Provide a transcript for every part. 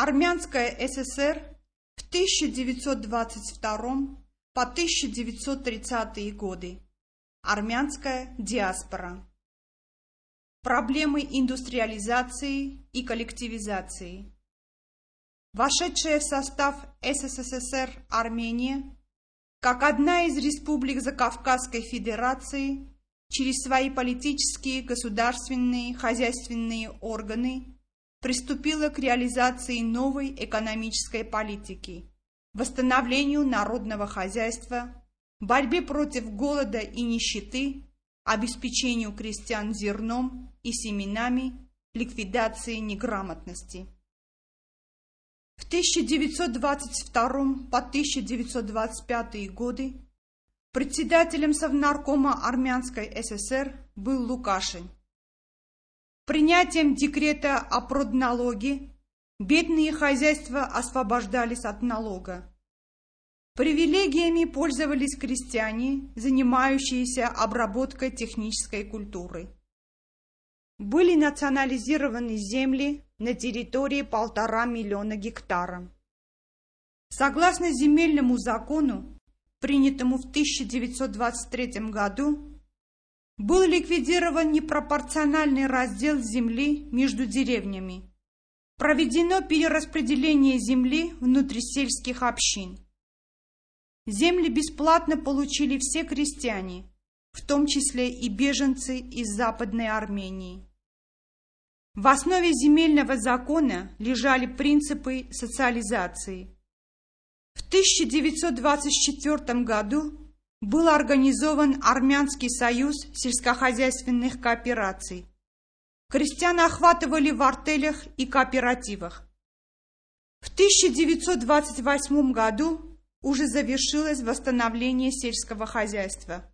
Армянская ССР в 1922 по 1930 годы. Армянская диаспора. Проблемы индустриализации и коллективизации. Вошедшая в состав СССР Армения, как одна из республик Закавказской Федерации, через свои политические, государственные, хозяйственные органы приступила к реализации новой экономической политики, восстановлению народного хозяйства, борьбе против голода и нищеты, обеспечению крестьян зерном и семенами, ликвидации неграмотности. В 1922 по 1925 годы председателем Совнаркома Армянской ССР был Лукашин. Принятием декрета о продналоге бедные хозяйства освобождались от налога. Привилегиями пользовались крестьяне, занимающиеся обработкой технической культуры. Были национализированы земли на территории полтора миллиона гектара. Согласно земельному закону, принятому в 1923 году, был ликвидирован непропорциональный раздел земли между деревнями. Проведено перераспределение земли внутрисельских общин. Земли бесплатно получили все крестьяне, в том числе и беженцы из Западной Армении. В основе земельного закона лежали принципы социализации. В 1924 году был организован Армянский союз сельскохозяйственных коопераций. Крестьян охватывали в артелях и кооперативах. В 1928 году уже завершилось восстановление сельского хозяйства.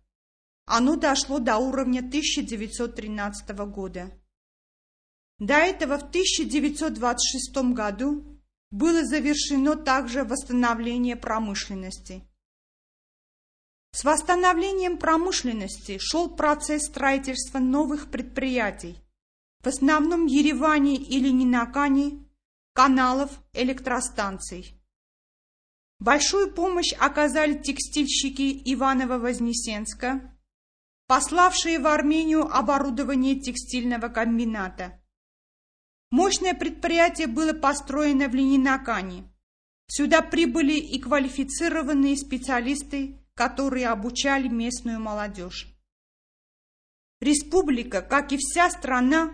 Оно дошло до уровня 1913 года. До этого в 1926 году было завершено также восстановление промышленности. С восстановлением промышленности шел процесс строительства новых предприятий, в основном Ереване и Ленинакане, каналов, электростанций. Большую помощь оказали текстильщики Иваново-Вознесенска, пославшие в Армению оборудование текстильного комбината. Мощное предприятие было построено в Ленинакане. Сюда прибыли и квалифицированные специалисты которые обучали местную молодежь. Республика, как и вся страна,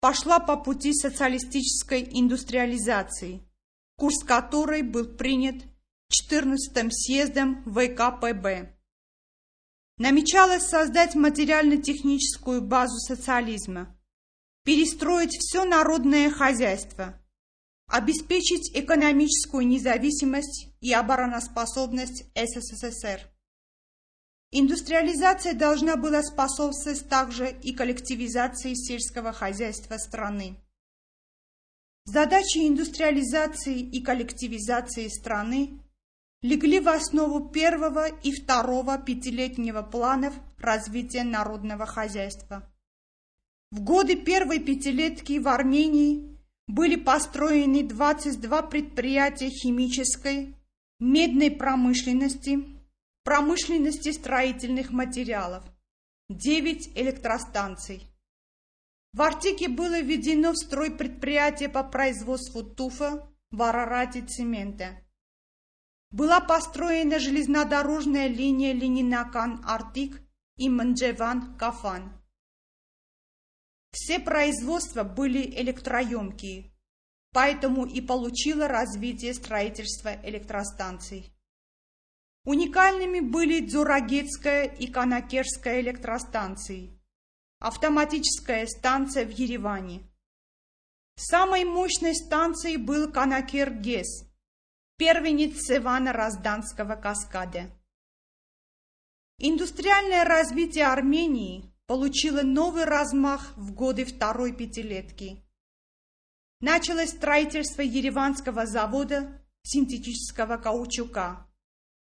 пошла по пути социалистической индустриализации, курс которой был принят 14-м съездом ВКПБ. Намечалось создать материально-техническую базу социализма, перестроить все народное хозяйство, обеспечить экономическую независимость и обороноспособность СССР. Индустриализация должна была способствовать также и коллективизации сельского хозяйства страны. Задачи индустриализации и коллективизации страны легли в основу первого и второго пятилетнего планов развития народного хозяйства. В годы первой пятилетки в Армении были построены 22 предприятия химической, медной промышленности, промышленности строительных материалов, 9 электростанций. В Артике было введено в строй предприятие по производству туфа в Арарате цемента. Была построена железнодорожная линия Ленинакан-Артик и Манджеван-Кафан. Все производства были электроемкие, поэтому и получило развитие строительства электростанций. Уникальными были Дзурагетская и Канакерская электростанции, автоматическая станция в Ереване. Самой мощной станцией был Канакер-ГЕС, первенец Севана-Разданского каскада. Индустриальное развитие Армении получило новый размах в годы второй пятилетки. Началось строительство Ереванского завода синтетического каучука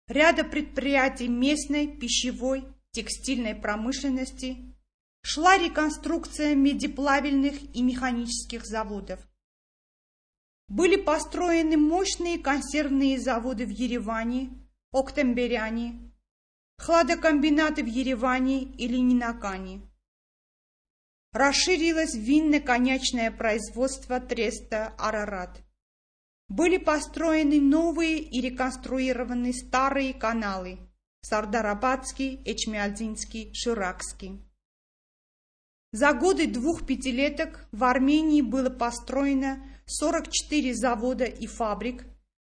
ряда предприятий местной, пищевой, текстильной промышленности, шла реконструкция медиплавильных и механических заводов. были построены мощные консервные заводы в Ереване, Октемберяне, хладокомбинаты в Ереване и Ленинакане. Расширилось винно-конячное производство Треста Арарат. Были построены новые и реконструированы старые каналы Сардарабадский, Эчмиадзинский, Ширакский. За годы двух пятилеток в Армении было построено 44 завода и фабрик,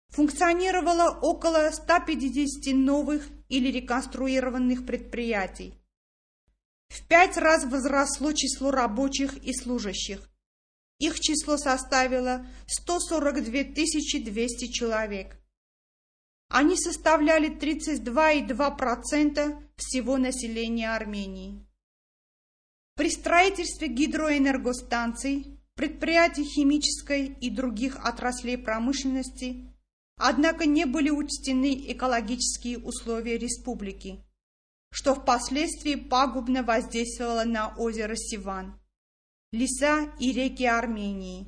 функционировало около 150 новых или реконструированных предприятий. В пять раз возросло число рабочих и служащих. Их число составило 142 200 человек. Они составляли 32,2% всего населения Армении. При строительстве гидроэнергостанций, предприятий химической и других отраслей промышленности, однако не были учтены экологические условия республики, что впоследствии пагубно воздействовало на озеро Сиван леса и реки Армении,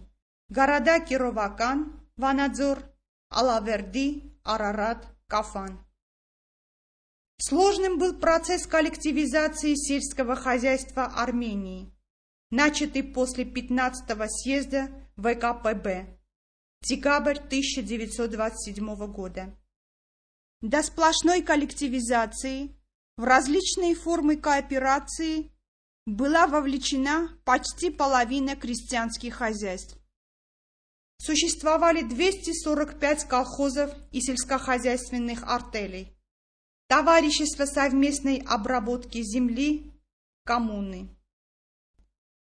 города Кировакан, Ванадзор, Алаверди, Арарат, Кафан. Сложным был процесс коллективизации сельского хозяйства Армении, начатый после 15-го съезда ВКПБ, декабрь 1927 года. До сплошной коллективизации в различные формы кооперации была вовлечена почти половина крестьянских хозяйств. Существовали 245 колхозов и сельскохозяйственных артелей, товарищество совместной обработки земли, коммуны.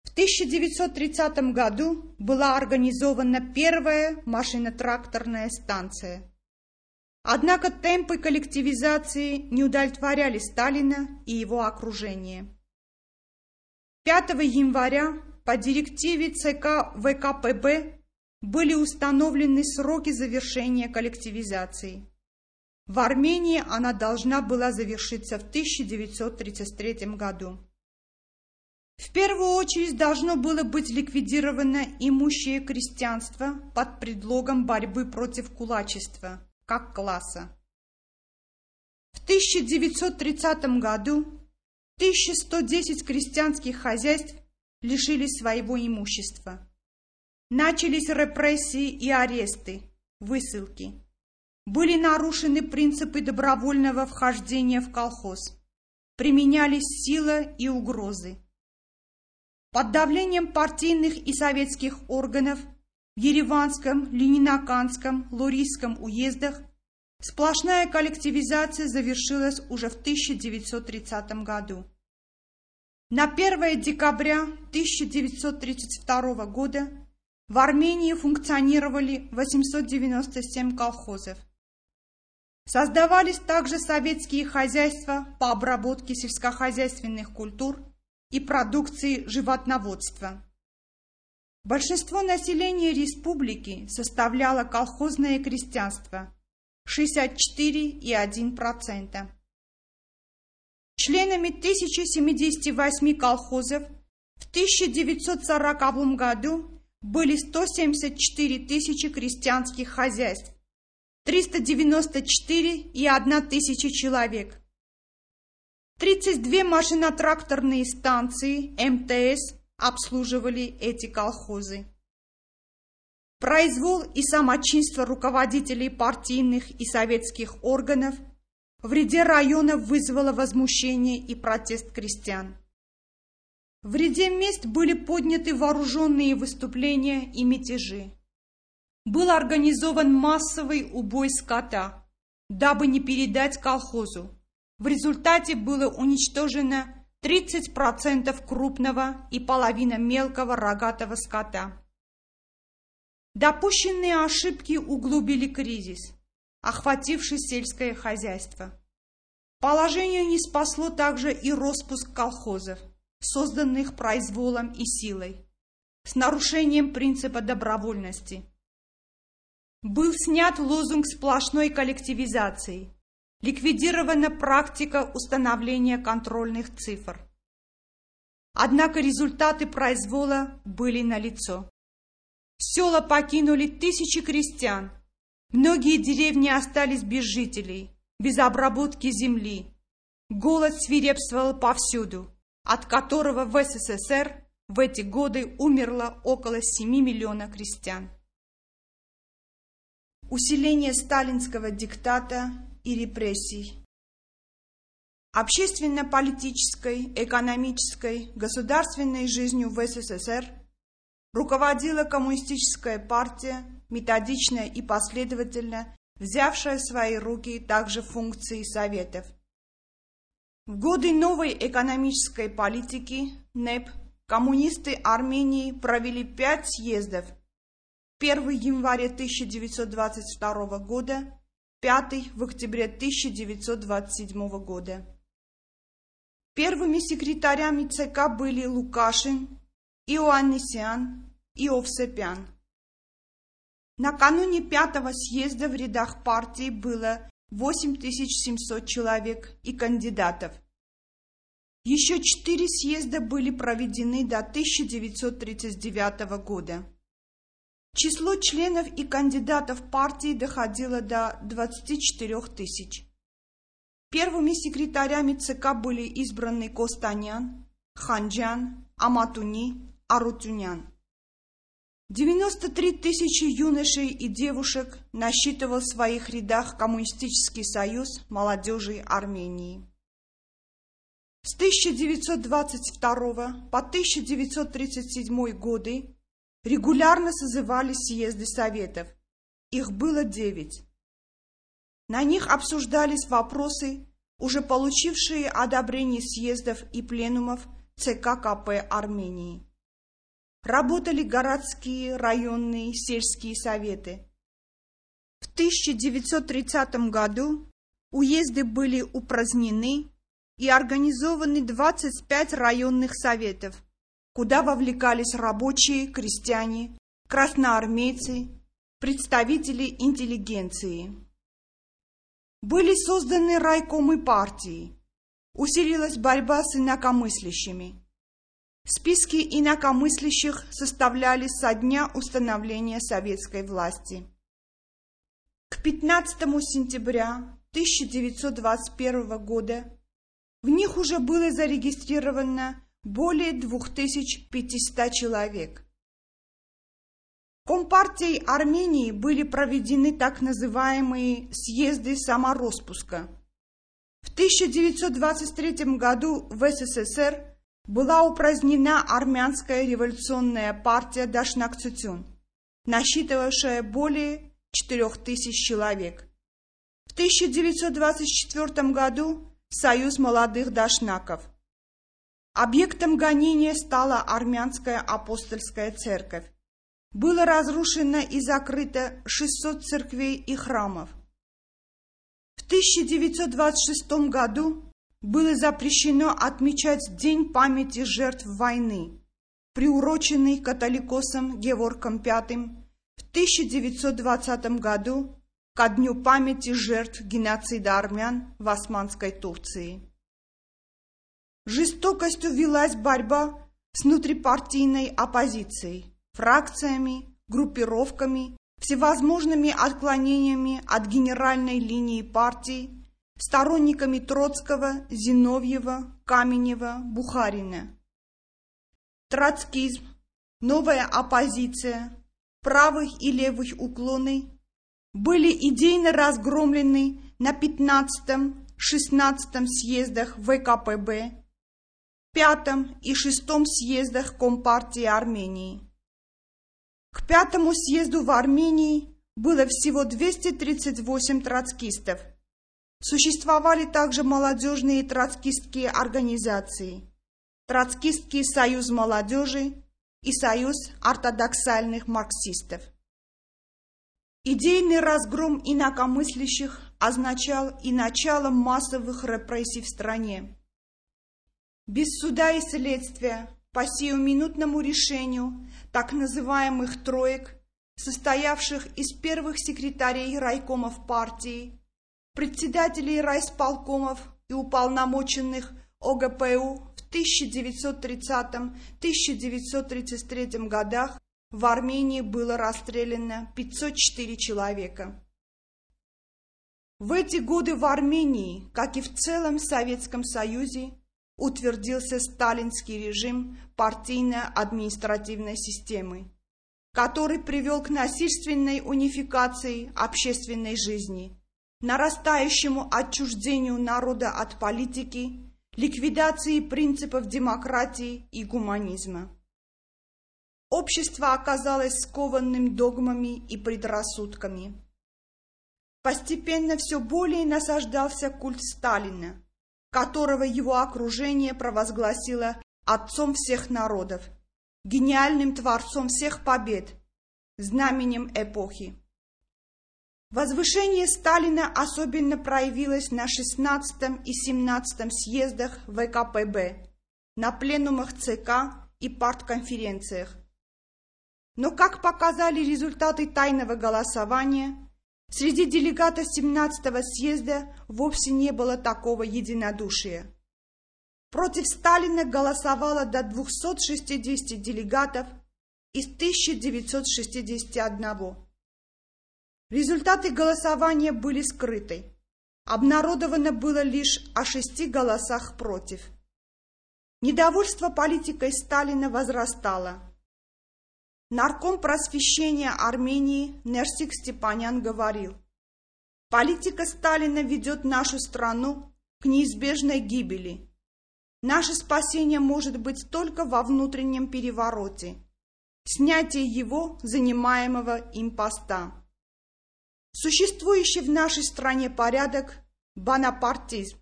В 1930 году была организована первая машино-тракторная станция. Однако темпы коллективизации не удовлетворяли Сталина и его окружение. 5 января по директиве ЦК ВКПБ были установлены сроки завершения коллективизации. В Армении она должна была завершиться в 1933 году. В первую очередь должно было быть ликвидировано имущее крестьянство под предлогом борьбы против кулачества, как класса. В 1930 году 1110 крестьянских хозяйств лишились своего имущества. Начались репрессии и аресты, высылки. Были нарушены принципы добровольного вхождения в колхоз. Применялись сила и угрозы. Под давлением партийных и советских органов в Ереванском, Ленинаканском, Лурийском уездах Сплошная коллективизация завершилась уже в 1930 году. На 1 декабря 1932 года в Армении функционировали 897 колхозов. Создавались также советские хозяйства по обработке сельскохозяйственных культур и продукции животноводства. Большинство населения республики составляло колхозное крестьянство – 64,1%. Членами 1078 колхозов в 1940 году были 174 тысячи крестьянских хозяйств, 394,1 тысячи человек. 32 машино-тракторные станции МТС обслуживали эти колхозы. Произвол и самочинство руководителей партийных и советских органов в ряде районов вызвало возмущение и протест крестьян. В ряде мест были подняты вооруженные выступления и мятежи. Был организован массовый убой скота, дабы не передать колхозу. В результате было уничтожено 30% крупного и половина мелкого рогатого скота. Допущенные ошибки углубили кризис, охвативший сельское хозяйство. Положение не спасло также и распуск колхозов, созданных произволом и силой, с нарушением принципа добровольности. Был снят лозунг сплошной коллективизации, ликвидирована практика установления контрольных цифр. Однако результаты произвола были налицо. Села покинули тысячи крестьян. Многие деревни остались без жителей, без обработки земли. Голод свирепствовал повсюду, от которого в СССР в эти годы умерло около 7 миллионов крестьян. Усиление сталинского диктата и репрессий. Общественно-политической, экономической, государственной жизнью в СССР руководила коммунистическая партия, методично и последовательно взявшая в свои руки также функции советов. В годы новой экономической политики НЭП коммунисты Армении провели пять съездов. Первый в январе 1922 года, пятый в октябре 1927 года. Первыми секретарями ЦК были Лукашин, Иоаннисян и Овсепян. Накануне пятого съезда в рядах партии было 8700 человек и кандидатов. Еще четыре съезда были проведены до 1939 года. Число членов и кандидатов партии доходило до 24 тысяч. Первыми секретарями ЦК были избраны Костанян, Ханджан, Аматуни, Арутюнян. 93 тысячи юношей и девушек насчитывал в своих рядах Коммунистический союз молодежи Армении. С 1922 по 1937 годы регулярно созывались съезды Советов. Их было девять. На них обсуждались вопросы, уже получившие одобрение съездов и пленумов ЦК КП Армении. Работали городские, районные, сельские советы. В 1930 году уезды были упразднены и организованы 25 районных советов, куда вовлекались рабочие, крестьяне, красноармейцы, представители интеллигенции. Были созданы райкомы партии, усилилась борьба с инакомыслящими. Списки инакомыслящих составлялись со дня установления советской власти. К 15 сентября 1921 года в них уже было зарегистрировано более 2500 человек. Компартией Армении были проведены так называемые съезды самороспуска. В 1923 году в СССР была упразднена армянская революционная партия Дашнакцутюн, насчитывавшая более 4000 человек. В 1924 году Союз молодых дашнаков. Объектом гонения стала армянская апостольская церковь. Было разрушено и закрыто 600 церквей и храмов. В 1926 году было запрещено отмечать День памяти жертв войны, приуроченный католикосом Геворгом V в 1920 году ко дню памяти жертв геноцида армян в Османской Турции. Жестокостью велась борьба с внутрипартийной оппозицией, фракциями, группировками, всевозможными отклонениями от генеральной линии партии, сторонниками Троцкого, Зиновьева, Каменева, Бухарина. Троцкизм, новая оппозиция, правых и левых уклоны были идейно разгромлены на 15-16 съездах ВКПБ, 5 и 6 съездах Компартии Армении. К пятому съезду в Армении было всего 238 троцкистов. Существовали также молодежные троцкистские организации, Троцкистский союз молодежи и Союз ортодоксальных марксистов. Идейный разгром инакомыслящих означал и начало массовых репрессий в стране. Без суда и следствия, по сиюминутному решению так называемых «троек», состоявших из первых секретарей райкомов партии, председателей райсполкомов и уполномоченных ОГПУ в 1930-1933 годах, в Армении было расстреляно 504 человека. В эти годы в Армении, как и в целом Советском Союзе, утвердился сталинский режим партийно-административной системы, который привел к насильственной унификации общественной жизни, нарастающему отчуждению народа от политики, ликвидации принципов демократии и гуманизма. Общество оказалось скованным догмами и предрассудками. Постепенно все более насаждался культ Сталина, которого его окружение провозгласило отцом всех народов, гениальным творцом всех побед, знаменем эпохи. Возвышение Сталина особенно проявилось на 16 и 17 съездах ВКПБ, на пленумах ЦК и партконференциях. Но, как показали результаты тайного голосования, среди делегатов 17-го съезда вовсе не было такого единодушия. Против Сталина голосовало до 260 делегатов из 1961. Результаты голосования были скрыты. Обнародовано было лишь о шести голосах против. Недовольство политикой Сталина возрастало. Нарком просвещения Армении Нерсик Степанян говорил, «Политика Сталина ведет нашу страну к неизбежной гибели. Наше спасение может быть только во внутреннем перевороте, снятие его занимаемого им поста. Существующий в нашей стране порядок – бонапартизм.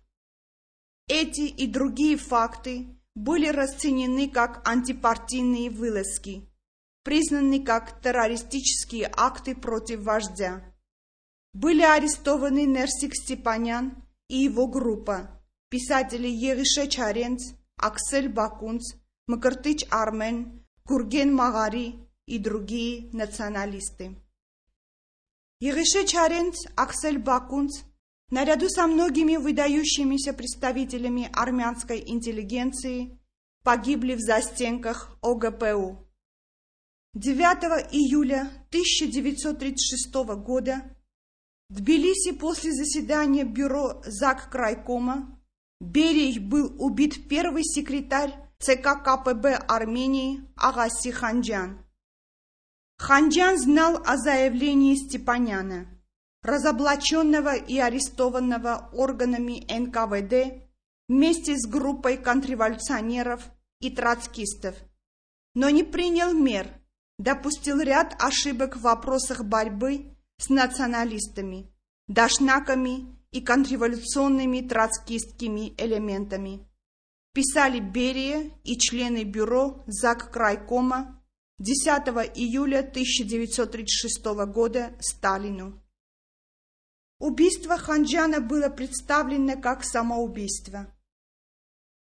Эти и другие факты были расценены как антипартийные вылазки – признаны как террористические акты против вождя. Были арестованы Нерсик Степанян и его группа, писатели Ерише Чаренц, Аксель Бакунц, Макартыч Армен, Гурген Магари и другие националисты. Ерише Чаренц, Аксель Бакунц наряду со многими выдающимися представителями армянской интеллигенции погибли в застенках ОГПУ. 9 июля 1936 года в Тбилиси после заседания бюро ЗАГ Крайкома Берий был убит первый секретарь ЦК КПБ Армении Агаси Ханджан. Ханджан знал о заявлении Степаняна, разоблаченного и арестованного органами НКВД вместе с группой контрреволюционеров и троцкистов, но не принял мер допустил ряд ошибок в вопросах борьбы с националистами, дашнаками и контрреволюционными троцкистскими элементами. Писали Берия и члены бюро ЗАГ Крайкома 10 июля 1936 года Сталину. Убийство Ханджана было представлено как самоубийство.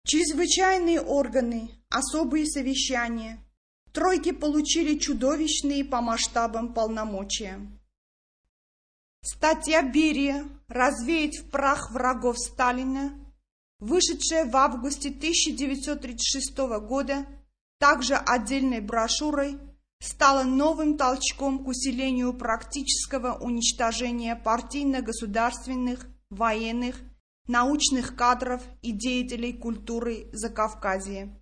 Чрезвычайные органы, особые совещания – тройки получили чудовищные по масштабам полномочия. Статья Берия «Развеять в прах врагов Сталина», вышедшая в августе 1936 года, также отдельной брошюрой, стала новым толчком к усилению практического уничтожения партийно-государственных, военных, научных кадров и деятелей культуры Закавказья.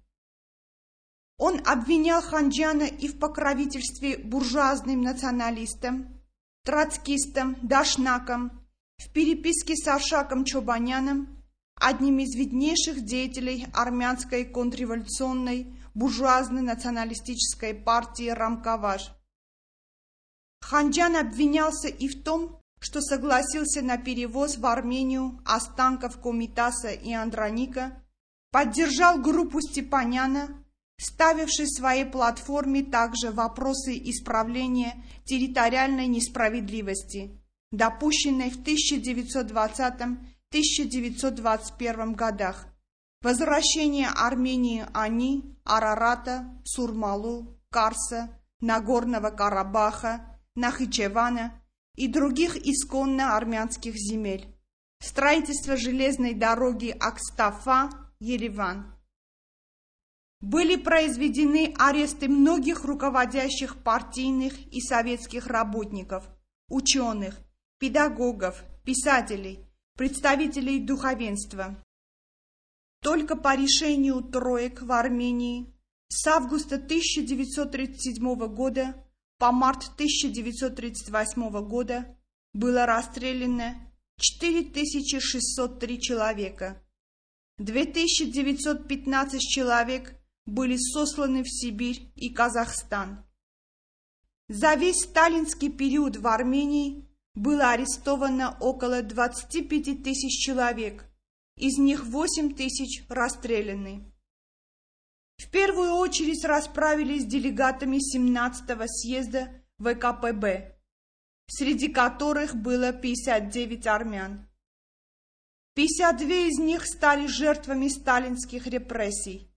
Он обвинял Ханджана и в покровительстве буржуазным националистам, троцкистам, дашнакам, в переписке с Аршаком Чобаняном, одним из виднейших деятелей армянской контрреволюционной буржуазно-националистической партии Рамкаваш. Ханджан обвинялся и в том, что согласился на перевоз в Армению останков Комитаса и Андроника, поддержал группу Степаняна, ставивший в своей платформе также вопросы исправления территориальной несправедливости, допущенной в 1920-1921 годах, возвращение Армении Ани, Арарата, Сурмалу, Карса, Нагорного Карабаха, Нахичевана и других исконно армянских земель, строительство железной дороги Акстафа, Ереван. были произведены аресты многих руководящих партийных и советских работников, ученых, педагогов, писателей, представителей духовенства. Только по решению троек в Армении с августа 1937 года по март 1938 года было расстреляно 4603 человека. 2915 человек были сосланы в Сибирь и Казахстан. За весь сталинский период в Армении было арестовано около 25 тысяч человек, из них 8 тысяч расстреляны. В первую очередь расправились с делегатами 17-го съезда ВКПБ, среди которых было 59 армян. 52 из них стали жертвами сталинских репрессий.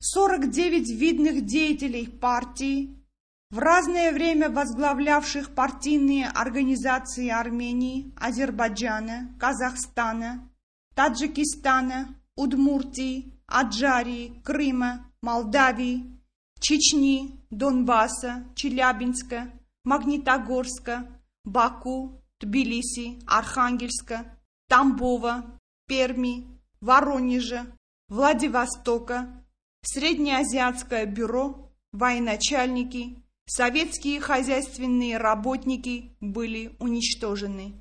49 видных деятелей партии, в разное время возглавлявших партийные организации Армении, Азербайджана, Казахстана, Таджикистана, Удмуртии, Аджарии, Крыма, Молдавии, Чечни, Донбасса, Челябинска, Магнитогорска, Баку, Тбилиси, Архангельска, Тамбова, Перми, Воронежа, Владивостока, Среднеазиатское бюро, военачальники, советские хозяйственные работники были уничтожены.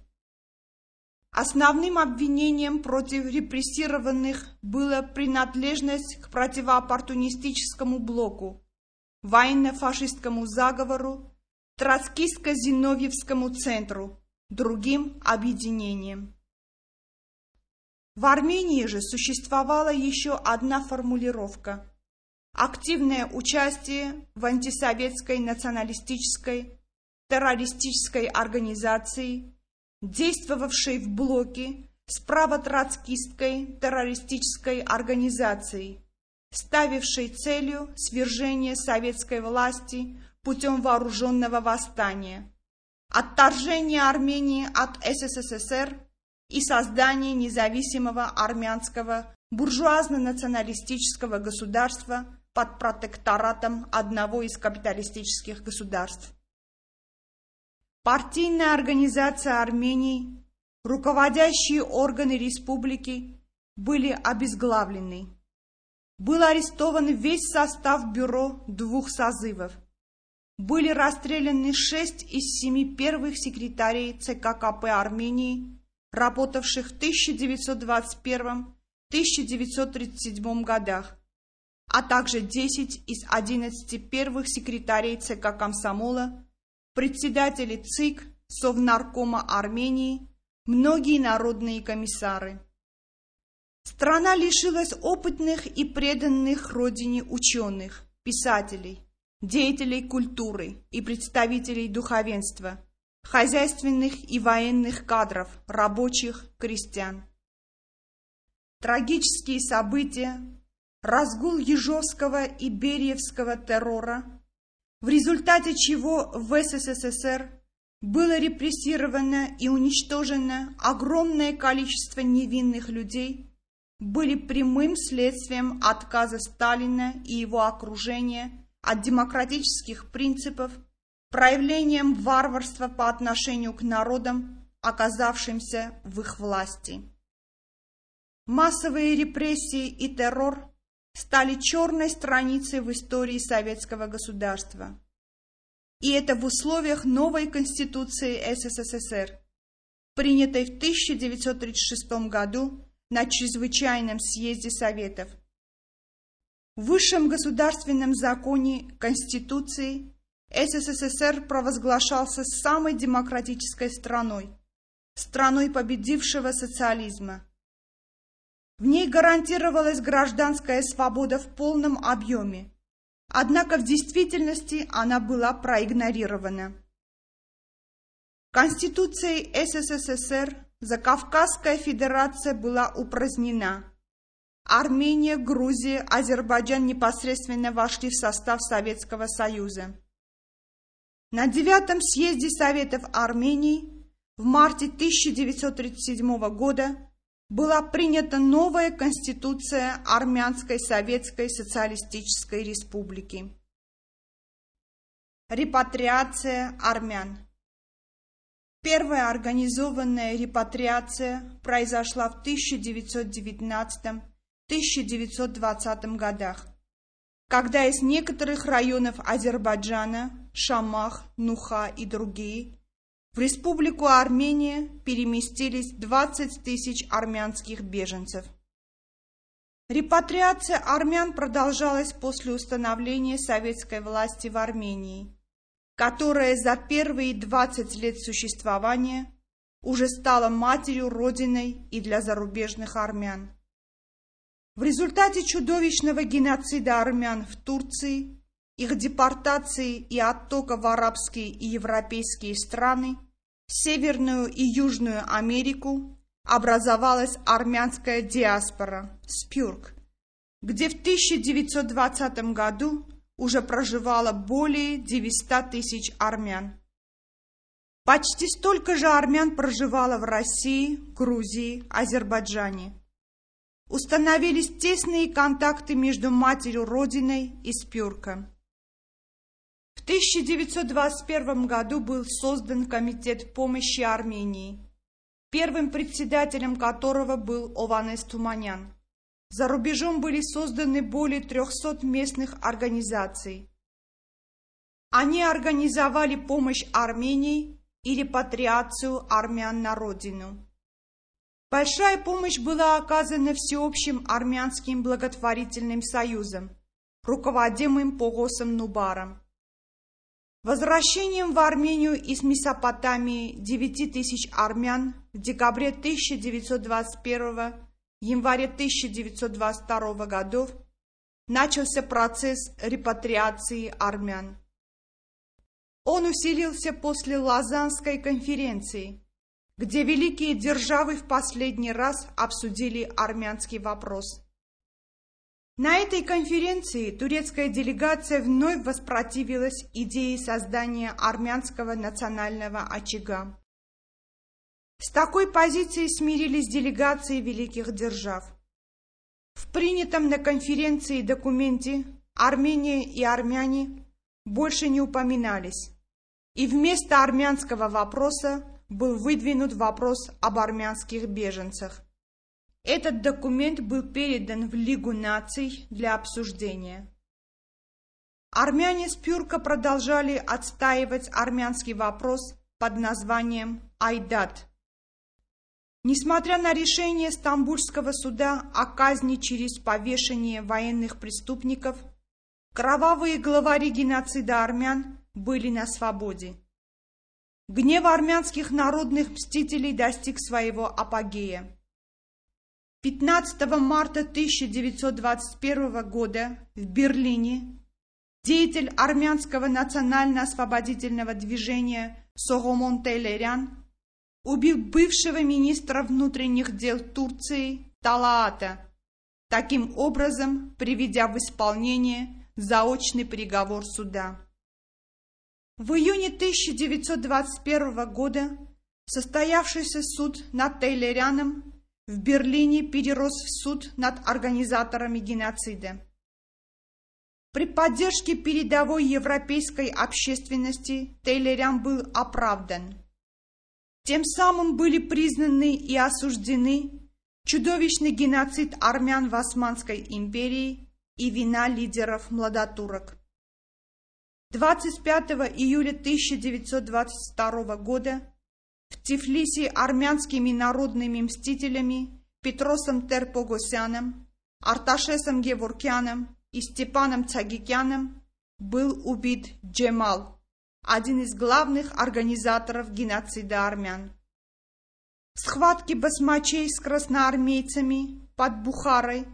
Основным обвинением против репрессированных была принадлежность к противооппортунистическому блоку, военно-фашистскому заговору, троцкистско-зиновьевскому центру, другим объединениям. В Армении же существовала еще одна формулировка – активное участие в антисоветской националистической террористической организации, действовавшей в блоке с правотроцкистской террористической организацией, ставившей целью свержение советской власти путем вооруженного восстания, отторжение Армении от СССР и создание независимого армянского буржуазно-националистического государства под протекторатом одного из капиталистических государств. Партийная организация Армении, руководящие органы республики были обезглавлены. Был арестован весь состав бюро двух созывов. Были расстреляны шесть из семи первых секретарей ЦК КП Армении работавших в 1921-1937 годах, а также 10 из 11 первых секретарей ЦК Комсомола, председатели ЦИК, Совнаркома Армении, многие народные комиссары. Страна лишилась опытных и преданных родине ученых, писателей, деятелей культуры и представителей духовенства – хозяйственных и военных кадров, рабочих, крестьян. Трагические события, разгул Ежовского и Бериевского террора, в результате чего в СССР было репрессировано и уничтожено огромное количество невинных людей, были прямым следствием отказа Сталина и его окружения от демократических принципов проявлением варварства по отношению к народам, оказавшимся в их власти. Массовые репрессии и террор стали черной страницей в истории советского государства. И это в условиях новой Конституции СССР, принятой в 1936 году на Чрезвычайном съезде Советов. В высшем государственном законе Конституции СССР провозглашался самой демократической страной, страной победившего социализма. В ней гарантировалась гражданская свобода в полном объеме, однако в действительности она была проигнорирована. Конституцией СССР Закавказская Федерация была упразднена. Армения, Грузия, Азербайджан непосредственно вошли в состав Советского Союза. На девятом съезде Советов Армении в марте 1937 года была принята новая Конституция Армянской Советской Социалистической Республики. Репатриация армян Первая организованная репатриация произошла в 1919-1920 годах, когда из некоторых районов Азербайджана, Шамах, Нуха и другие в Республику Армения переместились 20 тысяч армянских беженцев. Репатриация армян продолжалась после установления советской власти в Армении, которая за первые 20 лет существования уже стала матерью Родиной и для зарубежных армян. В результате чудовищного геноцида армян в Турции их депортации и оттока в арабские и европейские страны, Северную и Южную Америку образовалась армянская диаспора Спюрк, где в 1920 году уже проживало более 900 тысяч армян. Почти столько же армян проживало в России, Грузии, Азербайджане. Установились тесные контакты между матерью Родиной и Спюрком. В 1921 году был создан Комитет помощи Армении, первым председателем которого был Ованес Туманян. За рубежом были созданы более 300 местных организаций. Они организовали помощь Армении и репатриацию армян на родину. Большая помощь была оказана Всеобщим армянским благотворительным союзом, руководимым Погосом Нубаром. Возвращением в Армению из Месопотамии 9 тысяч армян в декабре 1921 январе 1922 годов начался процесс репатриации армян. Он усилился после Лазанской конференции, где великие державы в последний раз обсудили армянский вопрос. На этой конференции турецкая делегация вновь воспротивилась идее создания армянского национального очага. С такой позицией смирились делегации великих держав. В принятом на конференции документе Армения и армяне больше не упоминались, и вместо армянского вопроса был выдвинут вопрос об армянских беженцах. Этот документ был передан в Лигу наций для обсуждения. Армяне с Пюрка продолжали отстаивать армянский вопрос под названием «Айдат». Несмотря на решение Стамбульского суда о казни через повешение военных преступников, кровавые главари геноцида армян были на свободе. Гнев армянских народных мстителей достиг своего апогея. 15 марта 1921 года в Берлине деятель армянского национально-освободительного движения Согомон Тейлерян убил бывшего министра внутренних дел Турции Талаата, таким образом приведя в исполнение заочный приговор суда. В июне 1921 года состоявшийся суд над Тейлеряном в Берлине перерос в суд над организаторами геноцида. При поддержке передовой европейской общественности Тейлерян был оправдан. Тем самым были признаны и осуждены чудовищный геноцид армян в Османской империи и вина лидеров младотурок. 25 июля 1922 года в Тифлисе армянскими народными мстителями Петросом Терпогосяном, Арташесом Геворкяном и Степаном Цагикяном был убит Джемал, один из главных организаторов геноцида армян. Схватки басмачей с красноармейцами под Бухарой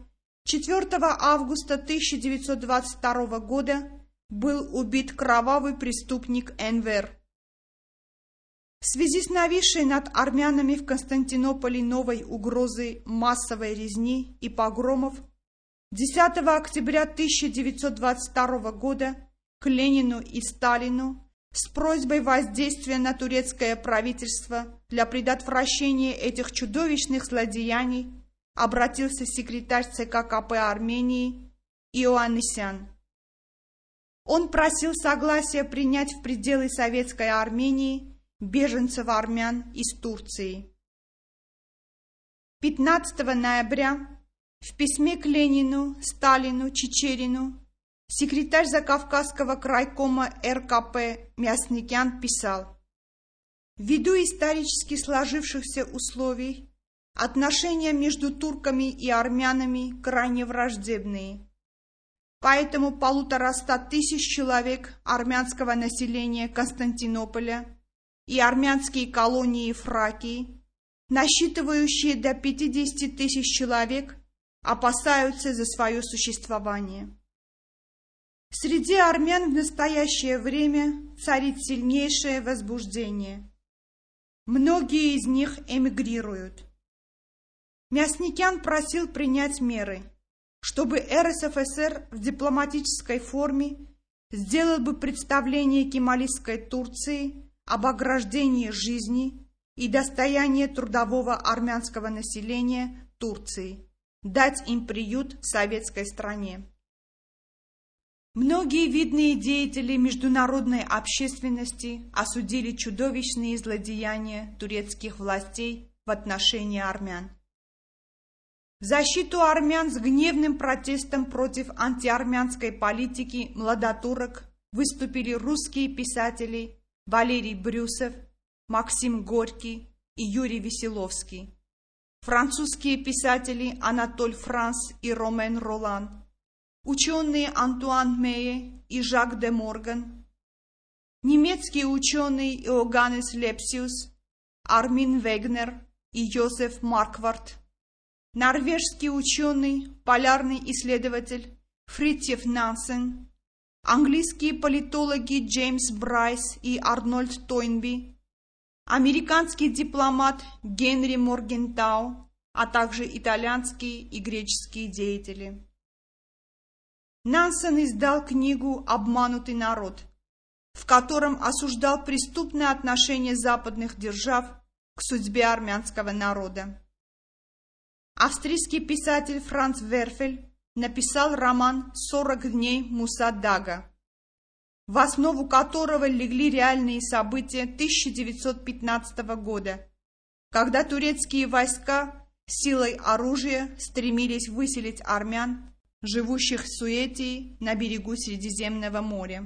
4 августа 1922 года был убит кровавый преступник Энвер. В связи с нависшей над армянами в Константинополе новой угрозой массовой резни и погромов 10 октября 1922 года к Ленину и Сталину с просьбой воздействия на турецкое правительство для предотвращения этих чудовищных злодеяний обратился секретарь ЦК КП Армении Иоаннисян. Он просил согласия принять в пределы Советской Армении беженцев армян из Турции. 15 ноября в письме к Ленину, Сталину, Чечерину секретарь Закавказского крайкома РКП Мясникян писал «Ввиду исторически сложившихся условий, отношения между турками и армянами крайне враждебные. Поэтому полутораста тысяч человек армянского населения Константинополя и армянские колонии Фракии, насчитывающие до 50 тысяч человек, опасаются за свое существование. Среди армян в настоящее время царит сильнейшее возбуждение. Многие из них эмигрируют. Мясникян просил принять меры, чтобы РСФСР в дипломатической форме сделал бы представление кемалистской Турции об ограждении жизни и достояния трудового армянского населения Турции, дать им приют в советской стране. Многие видные деятели международной общественности осудили чудовищные злодеяния турецких властей в отношении армян. Защиту армян с гневным протестом против антиармянской политики младотурок выступили русские писатели Валерий Брюсов, Максим Горький и Юрий Веселовский, французские писатели Анатоль Франс и Ромен Ролан, ученые Антуан Мее и Жак де Морган, немецкие ученые Иоганнес Лепсиус, Армин Вегнер и Йозеф Марквард, норвежский ученый, полярный исследователь Фритьев Нансен, английские политологи Джеймс Брайс и Арнольд Тойнби, американский дипломат Генри Моргентау, а также итальянские и греческие деятели. Нансен издал книгу «Обманутый народ», в котором осуждал преступное отношение западных держав к судьбе армянского народа. Австрийский писатель Франц Верфель написал роман «Сорок дней Муса Дага», в основу которого легли реальные события 1915 года, когда турецкие войска силой оружия стремились выселить армян живущих в Суетии на берегу Средиземного моря.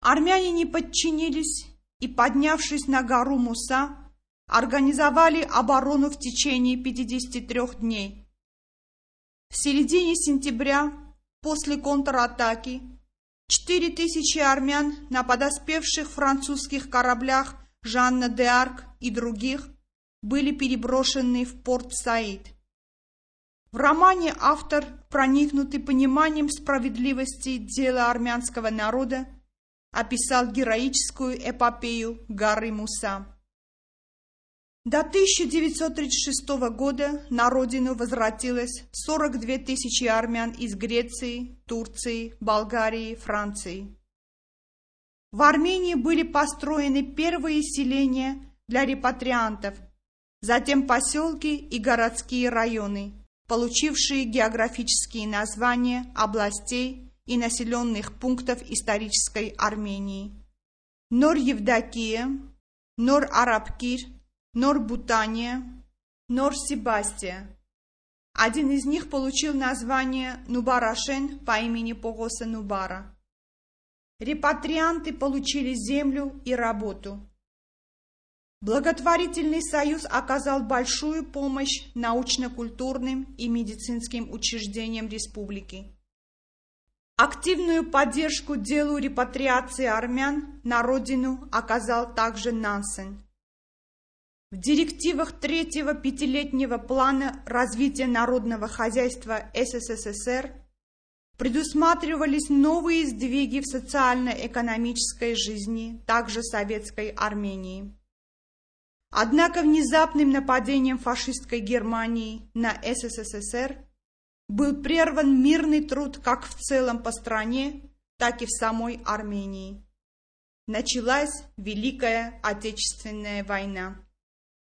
Армяне не подчинились и, поднявшись на гору Муса, организовали оборону в течение 53 дней. В середине сентября, после контратаки, 4000 армян на подоспевших французских кораблях Жанна де Арк и других были переброшены в порт Саид. В романе автор, проникнутый пониманием справедливости дела армянского народа, описал героическую эпопею горы Муса. До 1936 года на родину возвратилось 42 тысячи армян из Греции, Турции, Болгарии, Франции. В Армении были построены первые селения для репатриантов, затем поселки и городские районы – получившие географические названия областей и населенных пунктов исторической Армении. Нор-Евдокия, Нор-Арабкир, Нор-Бутания, Нор-Себастия. Один из них получил название Нубарашен по имени Погоса Нубара. Репатрианты получили землю и работу. Благотворительный союз оказал большую помощь научно-культурным и медицинским учреждениям республики. Активную поддержку делу репатриации армян на родину оказал также Нансен. В директивах третьего пятилетнего плана развития народного хозяйства СССР предусматривались новые сдвиги в социально-экономической жизни также Советской Армении. Однако внезапным нападением фашистской Германии на СССР был прерван мирный труд как в целом по стране, так и в самой Армении. началась Великая Отечественная война.